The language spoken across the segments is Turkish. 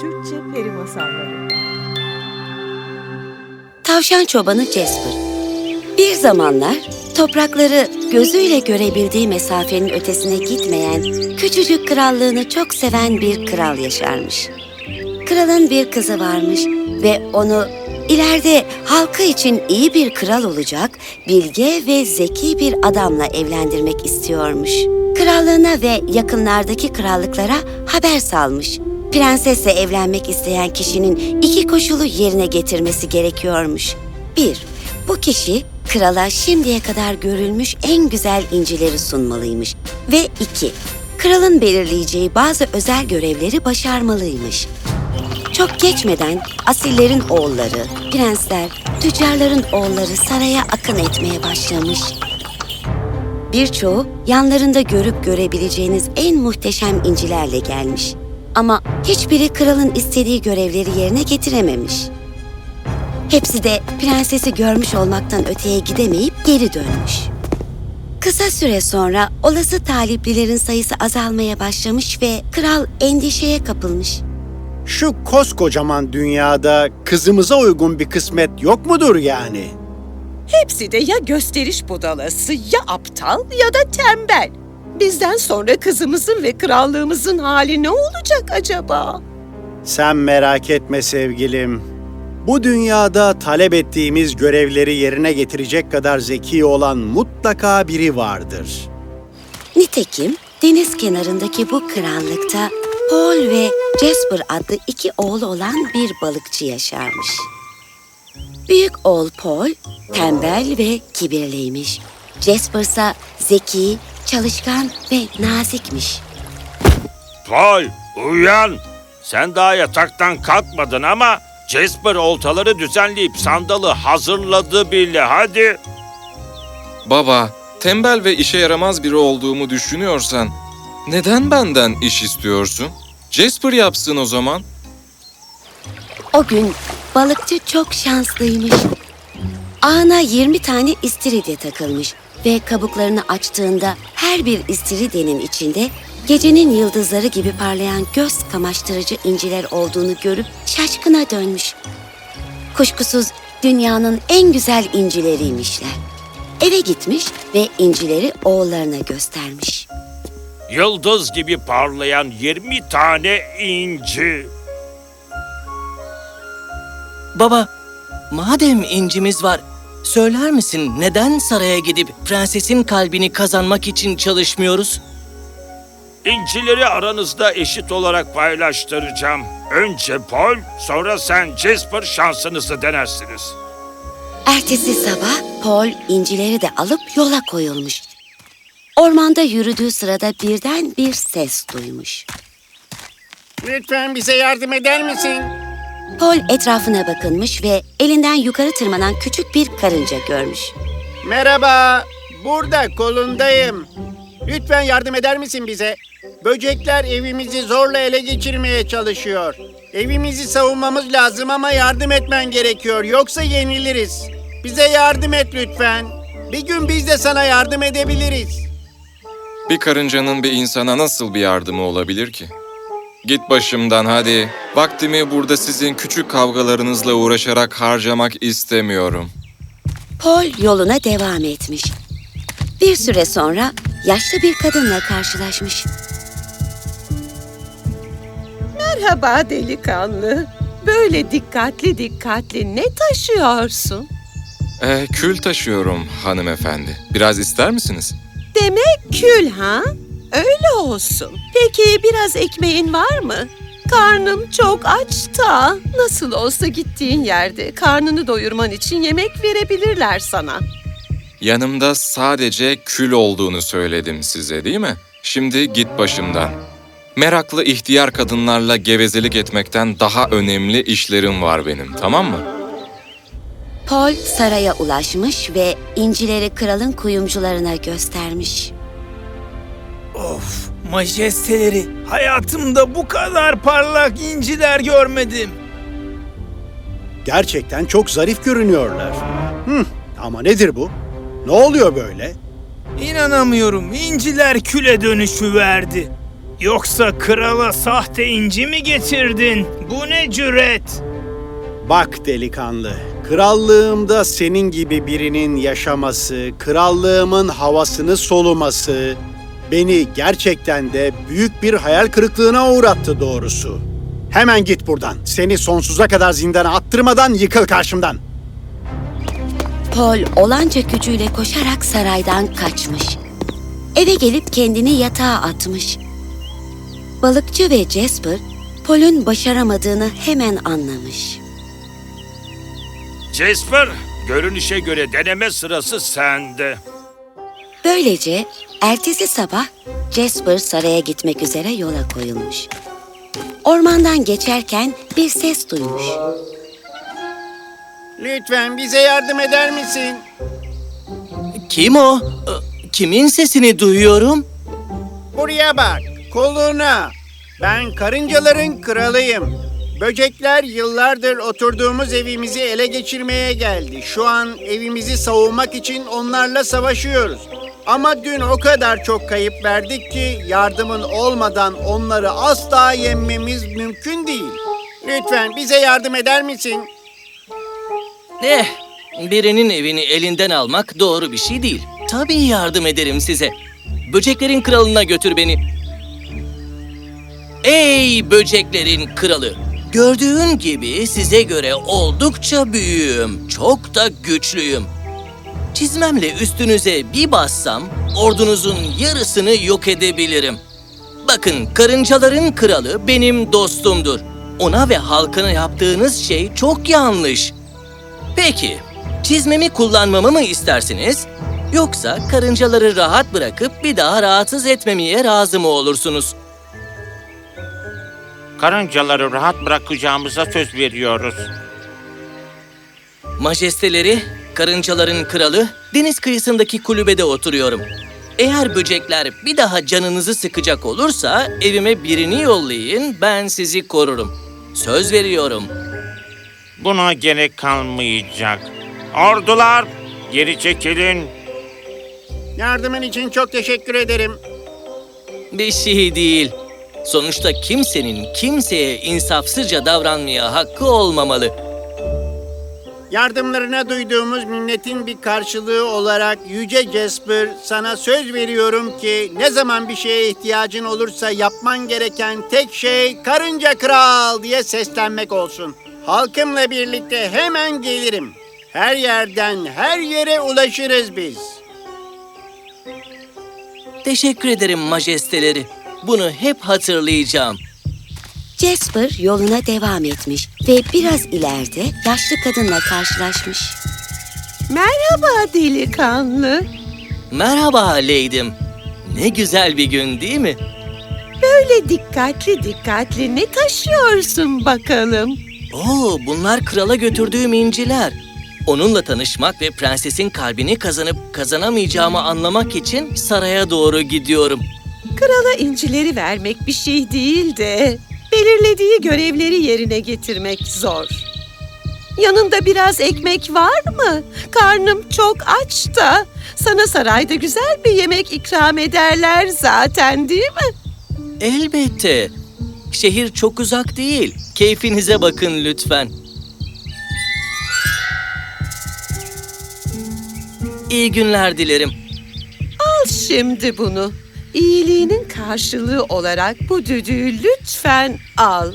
Türkçe Peri Masalları Tavşan çobanı Jasper. Bir zamanlar toprakları gözüyle görebildiği mesafenin ötesine gitmeyen, küçücük krallığını çok seven bir kral yaşarmış. Kralın bir kızı varmış ve onu ileride halkı için iyi bir kral olacak, bilge ve zeki bir adamla evlendirmek istiyormuş. Krallığına ve yakınlardaki krallıklara haber salmış. Prensesle evlenmek isteyen kişinin iki koşulu yerine getirmesi gerekiyormuş. Bir, bu kişi krala şimdiye kadar görülmüş en güzel incileri sunmalıymış. Ve iki, kralın belirleyeceği bazı özel görevleri başarmalıymış. Çok geçmeden asillerin oğulları, prensler, tüccarların oğulları saraya akın etmeye başlamış. Birçoğu yanlarında görüp görebileceğiniz en muhteşem incilerle gelmiş. Ama hiçbiri kralın istediği görevleri yerine getirememiş. Hepsi de prensesi görmüş olmaktan öteye gidemeyip geri dönmüş. Kısa süre sonra olası taliplilerin sayısı azalmaya başlamış ve kral endişeye kapılmış. Şu koskocaman dünyada kızımıza uygun bir kısmet yok mudur yani? Hepsi de ya gösteriş budalası ya aptal ya da tembel. Bizden sonra kızımızın ve krallığımızın hali ne olacak acaba? Sen merak etme sevgilim. Bu dünyada talep ettiğimiz görevleri yerine getirecek kadar zeki olan mutlaka biri vardır. Nitekim deniz kenarındaki bu krallıkta Paul ve Jasper adlı iki oğlu olan bir balıkçı yaşarmış. Büyük oğul Paul tembel ve kibirliymiş. Jasper ise zeki, çalışkan ve nazikmiş. Paul, uyan. Sen daha yataktan kalkmadın ama Jasper oltaları düzenleyip sandalı hazırladı bile. Hadi. Baba, tembel ve işe yaramaz biri olduğumu düşünüyorsan neden benden iş istiyorsun? Jasper yapsın o zaman. O gün balıkçı çok şanslıymış. Ağına 20 tane istiridye takılmış ve kabuklarını açtığında her bir istiridyenin içinde gecenin yıldızları gibi parlayan göz kamaştırıcı inciler olduğunu görüp şaşkına dönmüş. Kuşkusuz dünyanın en güzel incileriymişler. Eve gitmiş ve incileri oğullarına göstermiş. Yıldız gibi parlayan 20 tane inci. Baba, madem incimiz var, söyler misin neden saraya gidip prensesin kalbini kazanmak için çalışmıyoruz? İncileri aranızda eşit olarak paylaştıracağım. Önce Paul, sonra sen Jasper şansınızı denersiniz. Ertesi sabah Paul incileri de alıp yola koyulmuş. Ormanda yürüdüğü sırada birden bir ses duymuş. Lütfen bize yardım eder misin? Paul etrafına bakınmış ve elinden yukarı tırmanan küçük bir karınca görmüş. Merhaba, burada kolundayım. Lütfen yardım eder misin bize? Böcekler evimizi zorla ele geçirmeye çalışıyor. Evimizi savunmamız lazım ama yardım etmen gerekiyor. Yoksa yeniliriz. Bize yardım et lütfen. Bir gün biz de sana yardım edebiliriz. Bir karıncanın bir insana nasıl bir yardımı olabilir ki? Git başımdan hadi. Vaktimi burada sizin küçük kavgalarınızla uğraşarak harcamak istemiyorum. Paul yoluna devam etmiş. Bir süre sonra yaşlı bir kadınla karşılaşmış. Merhaba delikanlı. Böyle dikkatli dikkatli ne taşıyorsun? Eh, kül taşıyorum hanımefendi. Biraz ister misiniz? Demek kül ha? Öyle olsun. Peki biraz ekmeğin var mı? Karnım çok aç da. Nasıl olsa gittiğin yerde karnını doyurman için yemek verebilirler sana. Yanımda sadece kül olduğunu söyledim size değil mi? Şimdi git başımdan. Meraklı ihtiyar kadınlarla gevezelik etmekten daha önemli işlerim var benim, tamam mı? Paul saraya ulaşmış ve incileri kralın kuyumcularına göstermiş. Of, majesteleri, hayatımda bu kadar parlak inciler görmedim. Gerçekten çok zarif görünüyorlar. Hı, ama nedir bu? Ne oluyor böyle? İnanamıyorum, inciler küle dönüşü verdi. Yoksa krala sahte inci mi getirdin? Bu ne cüret? Bak delikanlı, krallığımda senin gibi birinin yaşaması, krallığımın havasını soluması beni gerçekten de büyük bir hayal kırıklığına uğrattı doğrusu. Hemen git buradan. Seni sonsuza kadar zindana attırmadan yıkıl karşımdan. Paul olanca gücüyle koşarak saraydan kaçmış. Eve gelip kendini yatağa atmış. Balıkçı ve Jasper, Paul'un başaramadığını hemen anlamış. Jasper, görünüşe göre deneme sırası sende. Böylece ertesi sabah Jasper saraya gitmek üzere yola koyulmuş. Ormandan geçerken bir ses duymuş. Lütfen bize yardım eder misin? Kim o? Ee, Kimin sesini duyuyorum? Buraya bak, koluna. Ben karıncaların kralıyım. Böcekler yıllardır oturduğumuz evimizi ele geçirmeye geldi. Şu an evimizi savunmak için onlarla savaşıyoruz. Ama dün o kadar çok kayıp verdik ki yardımın olmadan onları asla yenmemiz mümkün değil. Lütfen bize yardım eder misin? Eh, birinin evini elinden almak doğru bir şey değil. Tabii yardım ederim size. Böceklerin kralına götür beni. Ey böceklerin kralı! Gördüğün gibi size göre oldukça büyüğüm, çok da güçlüyüm. Çizmemle üstünüze bir bassam, ordunuzun yarısını yok edebilirim. Bakın, karıncaların kralı benim dostumdur. Ona ve halkına yaptığınız şey çok yanlış. Peki, çizmemi kullanmamı mı istersiniz? Yoksa karıncaları rahat bırakıp bir daha rahatsız etmemeye razı mı olursunuz? Karıncaları rahat bırakacağımıza söz veriyoruz. Majesteleri, karıncaların kralı, deniz kıyısındaki kulübede oturuyorum. Eğer böcekler bir daha canınızı sıkacak olursa evime birini yollayın, ben sizi korurum. Söz veriyorum. Buna gerek kalmayacak. Ordular geri çekilin. Yardımın için çok teşekkür ederim. Bir şey değil. Sonuçta kimsenin kimseye insafsızca davranmaya hakkı olmamalı. Yardımlarına duyduğumuz minnetin bir karşılığı olarak Yüce Jasper sana söz veriyorum ki ne zaman bir şeye ihtiyacın olursa yapman gereken tek şey karınca kral diye seslenmek olsun. Halkımla birlikte hemen gelirim. Her yerden her yere ulaşırız biz. Teşekkür ederim majesteleri. Bunu hep hatırlayacağım. Jasper yoluna devam etmiş ve biraz ileride yaşlı kadınla karşılaşmış. Merhaba delikanlı. Merhaba Leydim. Ne güzel bir gün değil mi? Böyle dikkatli dikkatli ne taşıyorsun bakalım? Oo, bunlar krala götürdüğüm inciler. Onunla tanışmak ve prensesin kalbini kazanıp kazanamayacağımı anlamak için saraya doğru gidiyorum. Krala incileri vermek bir şey değil de belirlediği görevleri yerine getirmek zor. Yanında biraz ekmek var mı? Karnım çok aç da. Sana sarayda güzel bir yemek ikram ederler zaten değil mi? Elbette. Şehir çok uzak değil. Keyfinize bakın lütfen. İyi günler dilerim. Al şimdi bunu. İyiliğinin karşılığı olarak bu düdüğü lütfen al.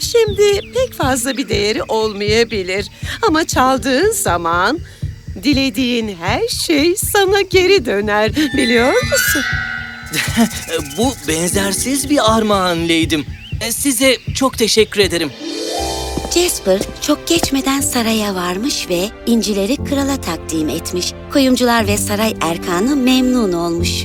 Şimdi pek fazla bir değeri olmayabilir ama çaldığın zaman dilediğin her şey sana geri döner biliyor musun? Bu benzersiz bir armağan Leydim. E, Size çok teşekkür ederim. Jasper çok geçmeden saraya varmış ve incileri krala takdim etmiş. Kuyumcular ve saray erkanı memnun olmuş.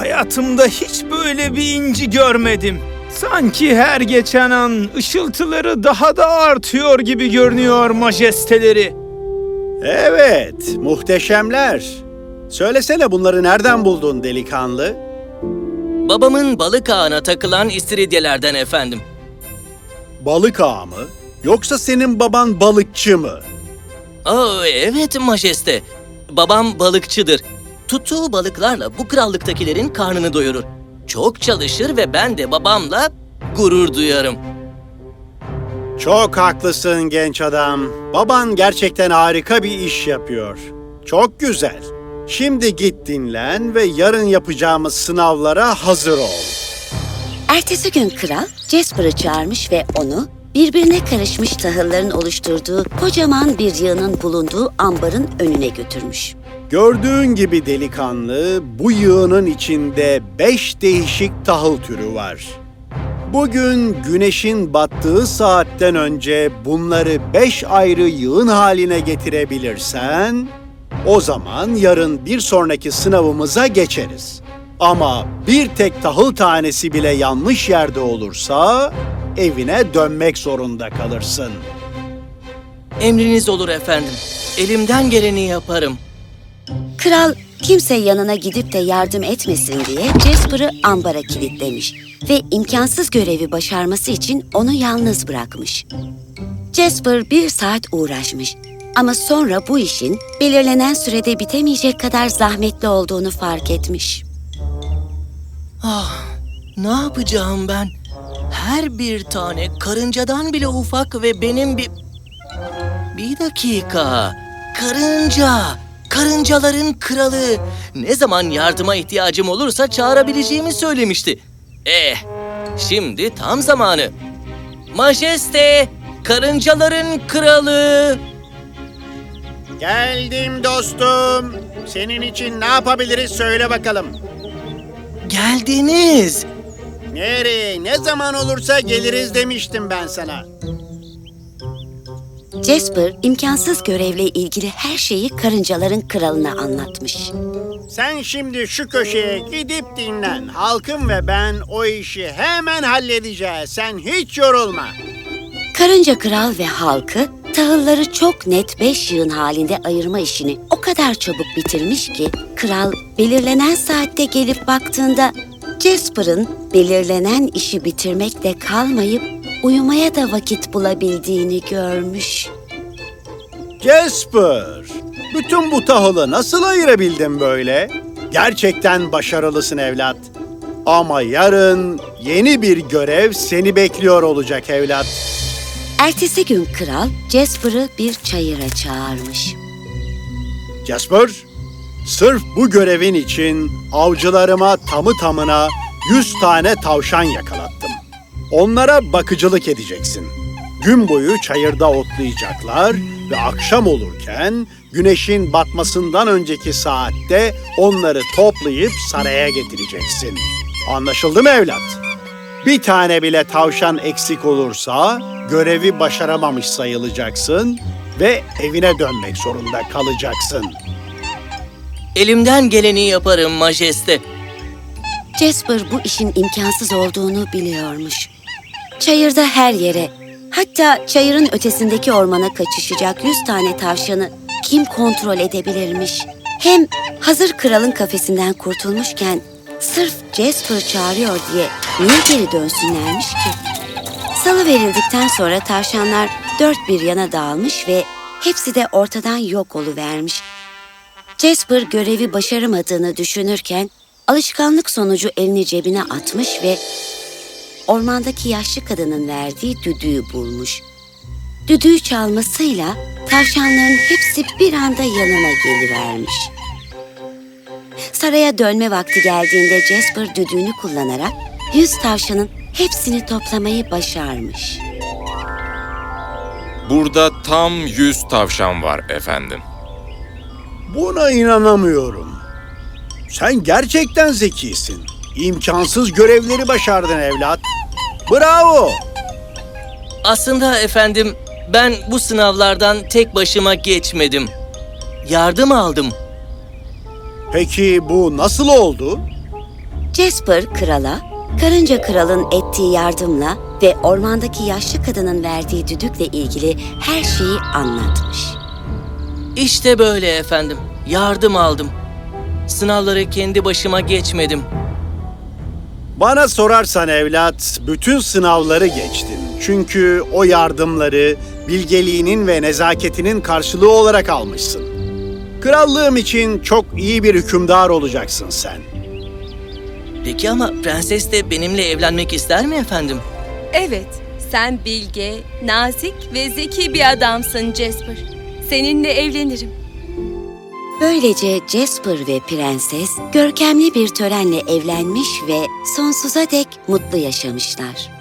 Hayatımda hiç böyle bir inci görmedim. Sanki her geçen an ışıltıları daha da artıyor gibi görünüyor majesteleri. Evet, muhteşemler. Söylesene bunları nereden buldun delikanlı? Babamın balık ağına takılan istiridyelerden efendim. Balık ağı mı? Yoksa senin baban balıkçı mı? Aa, evet majeste. Babam balıkçıdır. Tuttuğu balıklarla bu krallıktakilerin karnını doyurur. Çok çalışır ve ben de babamla gurur duyarım. Çok haklısın genç adam. Baban gerçekten harika bir iş yapıyor. Çok güzel. Şimdi git dinlen ve yarın yapacağımız sınavlara hazır ol. Ertesi gün kral Jasper'ı çağırmış ve onu birbirine karışmış tahılların oluşturduğu kocaman bir yığının bulunduğu ambarın önüne götürmüş. Gördüğün gibi delikanlı, bu yığının içinde beş değişik tahıl türü var. Bugün güneşin battığı saatten önce bunları beş ayrı yığın haline getirebilirsen, o zaman yarın bir sonraki sınavımıza geçeriz. Ama bir tek tahıl tanesi bile yanlış yerde olursa, evine dönmek zorunda kalırsın. Emriniz olur efendim. Elimden geleni yaparım. Kral kimse yanına gidip de yardım etmesin diye Jasper'ı ambara kilitlemiş ve imkansız görevi başarması için onu yalnız bırakmış. Jasper bir saat uğraşmış ama sonra bu işin belirlenen sürede bitemeyecek kadar zahmetli olduğunu fark etmiş. Ah, ne yapacağım ben? Her bir tane karıncadan bile ufak ve benim bir... Bir dakika. Karınca. Karıncaların kralı. Ne zaman yardıma ihtiyacım olursa çağırabileceğimi söylemişti. Eh, şimdi tam zamanı. Majeste, karıncaların kralı. Geldim dostum. Senin için ne yapabiliriz söyle bakalım. Geldiniz. Nereye, ne zaman olursa geliriz demiştim ben sana. Jasper imkansız görevle ilgili her şeyi karıncaların kralına anlatmış. Sen şimdi şu köşeye gidip dinlen. Halkım ve ben o işi hemen halledeceğiz. Sen hiç yorulma. Karınca kral ve halkı tahılları çok net beş yığın halinde ayırma işini o kadar çabuk bitirmiş ki kral belirlenen saatte gelip baktığında Jasper'ın belirlenen işi bitirmekle kalmayıp uyumaya da vakit bulabildiğini görmüş. Jasper, bütün bu tahılı nasıl ayırabildin böyle? Gerçekten başarılısın evlat. Ama yarın yeni bir görev seni bekliyor olacak evlat. Ertesi gün kral Jasper'ı bir çayıra çağırmış. Jasper, sırf bu görevin için avcılarıma tamı tamına 100 tane tavşan yakalattım. Onlara bakıcılık edeceksin. Gün boyu çayırda otlayacaklar ve akşam olurken güneşin batmasından önceki saatte onları toplayıp saraya getireceksin. Anlaşıldı mı evlat? Bir tane bile tavşan eksik olursa görevi başaramamış sayılacaksın ve evine dönmek zorunda kalacaksın. Elimden geleni yaparım majeste. Jasper bu işin imkansız olduğunu biliyormuş. Çayırda her yere, hatta çayırın ötesindeki ormana kaçışacak yüz tane tavşanı kim kontrol edebilirmiş? Hem hazır kralın kafesinden kurtulmuşken sırf Jasper çağırıyor diye niye geri dönsünlermiş ki? Salı verildikten sonra tavşanlar dört bir yana dağılmış ve hepsi de ortadan yok oluvermiş. Jasper görevi başaramadığını düşünürken alışkanlık sonucu elini cebine atmış ve ormandaki yaşlı kadının verdiği düdüğü bulmuş. Düdüğü çalmasıyla tavşanların hepsi bir anda yanına gelivermiş. Saraya dönme vakti geldiğinde Jasper düdüğünü kullanarak yüz tavşanın hepsini toplamayı başarmış. Burada tam 100 tavşan var efendim. Buna inanamıyorum. Sen gerçekten zekisin. İmkansız görevleri başardın evlat. Bravo. Aslında efendim ben bu sınavlardan tek başıma geçmedim. Yardım aldım. Peki bu nasıl oldu? Jasper krala, karınca kralın ettiği yardımla ve ormandaki yaşlı kadının verdiği düdükle ilgili her şeyi anlatmış. İşte böyle efendim. Yardım aldım. Sınavları kendi başıma geçmedim. Bana sorarsan evlat, bütün sınavları geçtin. Çünkü o yardımları bilgeliğinin ve nezaketinin karşılığı olarak almışsın. Krallığım için çok iyi bir hükümdar olacaksın sen. Peki ama prenses de benimle evlenmek ister mi efendim? Evet, sen bilge, nazik ve zeki bir adamsın Jasper. Seninle evlenirim. Böylece Jasper ve prenses görkemli bir törenle evlenmiş ve sonsuza dek mutlu yaşamışlar.